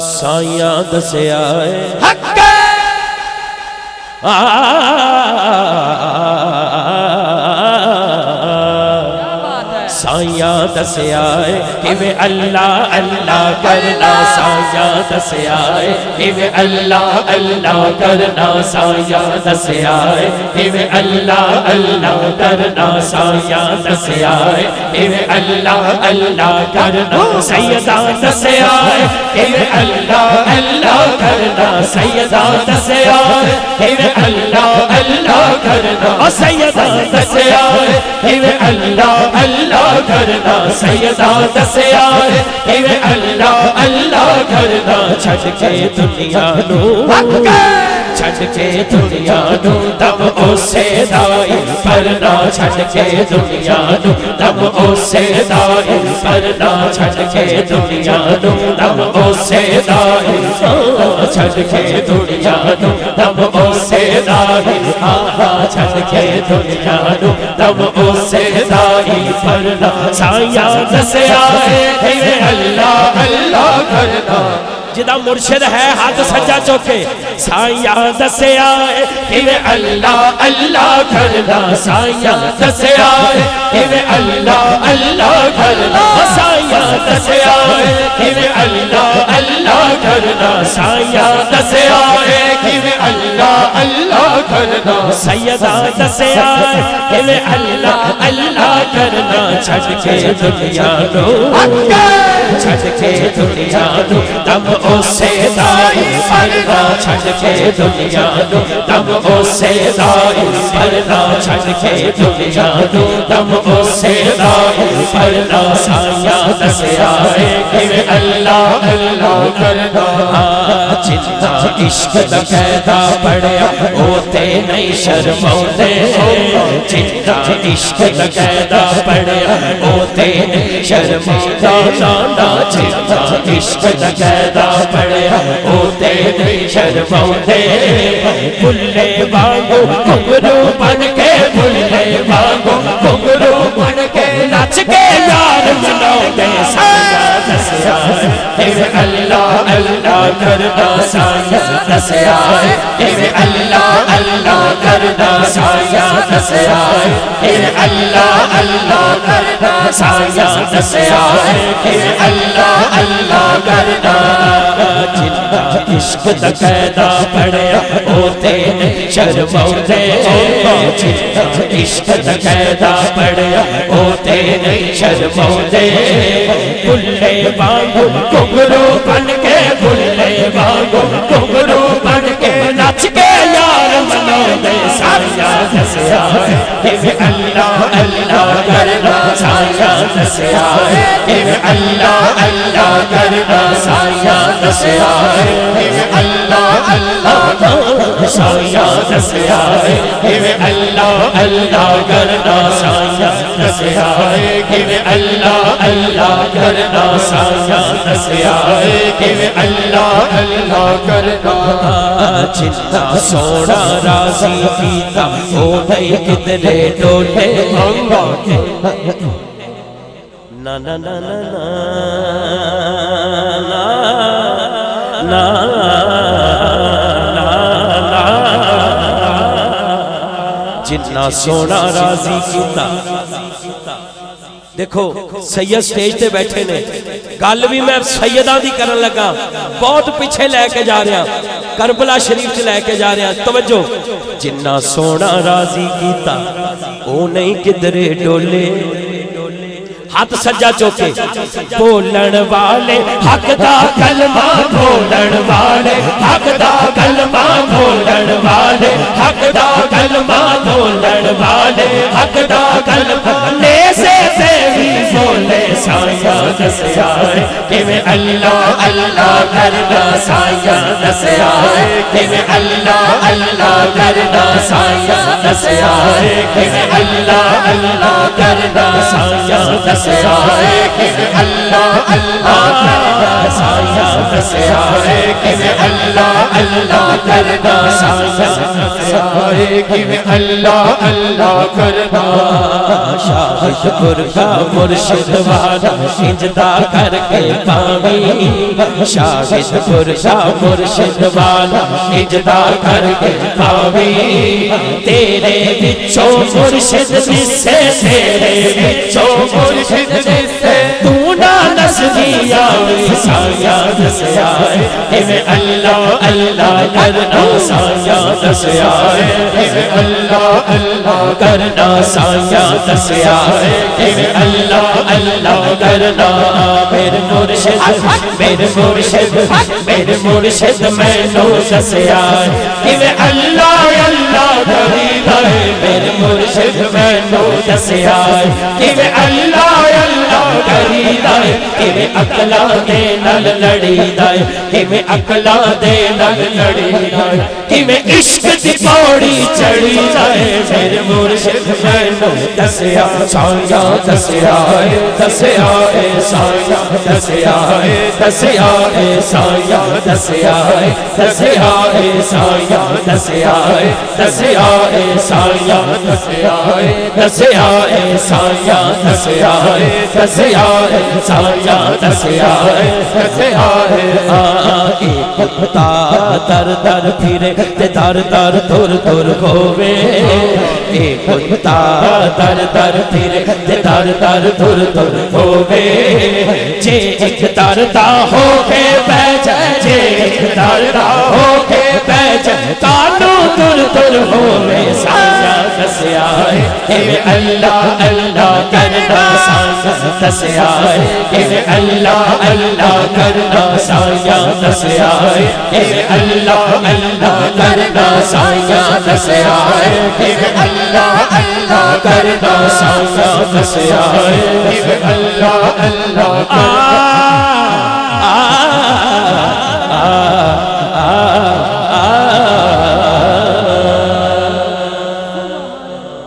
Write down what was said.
سائیاں دسیا حق سائیاں دسیا کہ اللہ اللہ کرنا سائیاں دسیا کہ اللہ اللہ کرنا سائیاں دسیا کہ اللہ اللہ کرنا سائیاں دسیا کہ اللہ اللہ کرنا سیدہ دسیا کہ اللہ اللہ کرنا سیدہ دسیا کہ اللہ اللہ کرنا سیدہ دسیا کہ اللہ اللہ کرنا سیدہ دسیا کہ اللہ اللہ کرنا چھٹ کے دنیا نو۔ چھٹ کے دنیا نو۔ دم اسے دائی پرنا چھٹ کے دنیا نو۔ دم اسے دائی پرنا چھٹ کے دنیا نو۔ دم اسے دائی چھٹ کے دنیا نو۔ دم اسے دائی چھٹ کے دنیا نو۔ دم اسے دائی پرنا سایہ دسیا ہے اللہ اللہ کرنا جدا مرشد ہے ہاتھ سجا چوکے سائیاں دسیا کہ اللہ اللہ کرنا سائیاں دسیا کہ اللہ اللہ کرنا سائیاں دسیا کہ اللہ اللہ کرنا سائیاں کرنا، سیدہ دسیا کہ اللہ اللہ کرنا چھٹ کے دنیا نو۔ چھٹ کے دنیا نو دم اسے دائی پردہ چھٹ کے دنیا نو۔ دم اسے دائی پردہ چھٹ کے دنیا نو۔ دم اسے دائی پردہ سایہ دسیا کہ اللہ اللہ کرنا۔ عشق دا قیدہ پڑیا ہوتے نہیں شرموں دے جتنا عشق دا قیدہ پڑیا ہوتے نہیں شرموں دے نا عشق دا قیدہ پڑیا ہوتے نہیں شرموں دے بلے بانگو کمرو بن کے بلے بانگو کمرو بن کے نچ کے یار مناؤ دے سایہ دسیا ہے اللہ اللہ کرنا سایہ دسیا ہے اللہ اللہ کرنا سایہ دسیا ہے اللہ اللہ کرنا سایہ دسیا ہے اللہ اللہ کرنا جتنا عشق دا قیدہ پڑیا ہوتے شرموں دے جتنا عشق دا قیدہ پڑیا ہوتے شرموں دے بلے بانگو کمرو بن کے بلے بن کے نچ کے یار منو دے دسیا کہ اللہ اللہ کرنا سایہ دسیا کہ اللہ اللہ کرنا سایہ دسیا اللہ اللہ سایہ دسیا کہ اللہ اللہ کرنا سایہ دسیا کہ اللہ اللہ کرنا سایہ دسیا کہ اللہ اللہ کرنا جتنا سونا راضی پیتا ہو کتنے ڈولے نا نا نا نا نا نا جنہ سونا راضی کیتا۔ دیکھو، سید سٹیج تے بیٹھے نے۔ گل بھی میں سیدہ دی کرن لگا۔ بہت پیچھے لے کے جا رہا کربلا شریف چ لے کے جا رہا توجہ۔ جنہ سونا راضی کیتا، او نہیں کدرے ڈولے۔ ہاتھ سجا چوکے۔ بولن والے حق دا کلمہ، بولن والے حق دا کلمہ، بولن والے حق دا کلمہ، بولن والے حق دا کلمہ۔ لے سے سے بھی بولے سائیں دسیا کہ میں اللہ اللہ کرنا سایہ دسیا کہ میں اللہ اللہ کرنا سایہ دسیا کہ میں اللہ اللہ کرنا سایہ دسیا کہ میں اللہ اللہ کرنا سایہ دسیا کہ میں اللہ اللہ کرنا سایہ دسیا کہ میں اللہ اللہ کرنا شاہد پر کا مرشد والا سجدہ کر کے پاوی شاہد پرشا مرشد والا اجدا کر کے پاوی تیرے بچوں مرشد جس سے تیرے بچوں مرشد جس سے نسدیا سایہ دسیا ہے اللہ اللہ کرنا سایہ دسیا ہے۔ اللہ اللہ کرنا سایہ دسیا ہے اللہ اللہ کرنا میرے مرشد میرے مرشد میرے مرشد میں نو دسیا کہ اللہ اللہ کریدا ہے میرے مرشد میں نو دسیا کہ اللہ اللہ کریدا کہ میں اکلا دے نل لڑی دائے کہ میں اکلا دے نل لڑی دائے کہ میں عشق دی پوڑی چڑی جائے میرے مرشد میں نو دسیا سایہ دسیا ہے دسیا ہے سایہ دسیا ہے دسیا ہے دسیا ہے دسیا ہے دسیا ہے دسیا ہے دسیا ہے دسیا ہے دسیا ہے دسیا ہے سایہ دسیا کتا در در پھرے تے در در تر تر ہووے۔ ایک کتا در در پھرے تے در در تر تر ہووے۔ جے ایک دردا ہو کے بیٹھ جے ایک دردا ہو کے بیٹھ ہووے اللہ اللہ کرنا سایہ کہ اللہ اللہ کرنا سایہ دسیا ہے اللہ اللہ کرنا سایہ دسیا ہے اللہ اللہ کرنا سایہ دسیا ہے کہ اللہ اللہ کرنا